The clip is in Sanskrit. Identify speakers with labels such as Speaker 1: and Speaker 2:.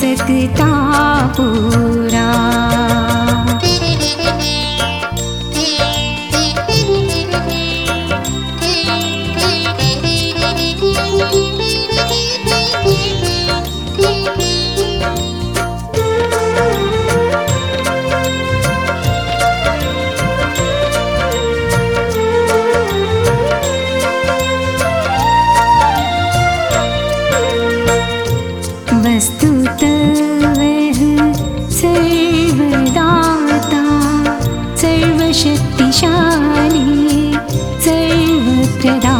Speaker 1: सकता स्तुः सर्वदाता सर्वशक्तिशाली सर्वप्रदा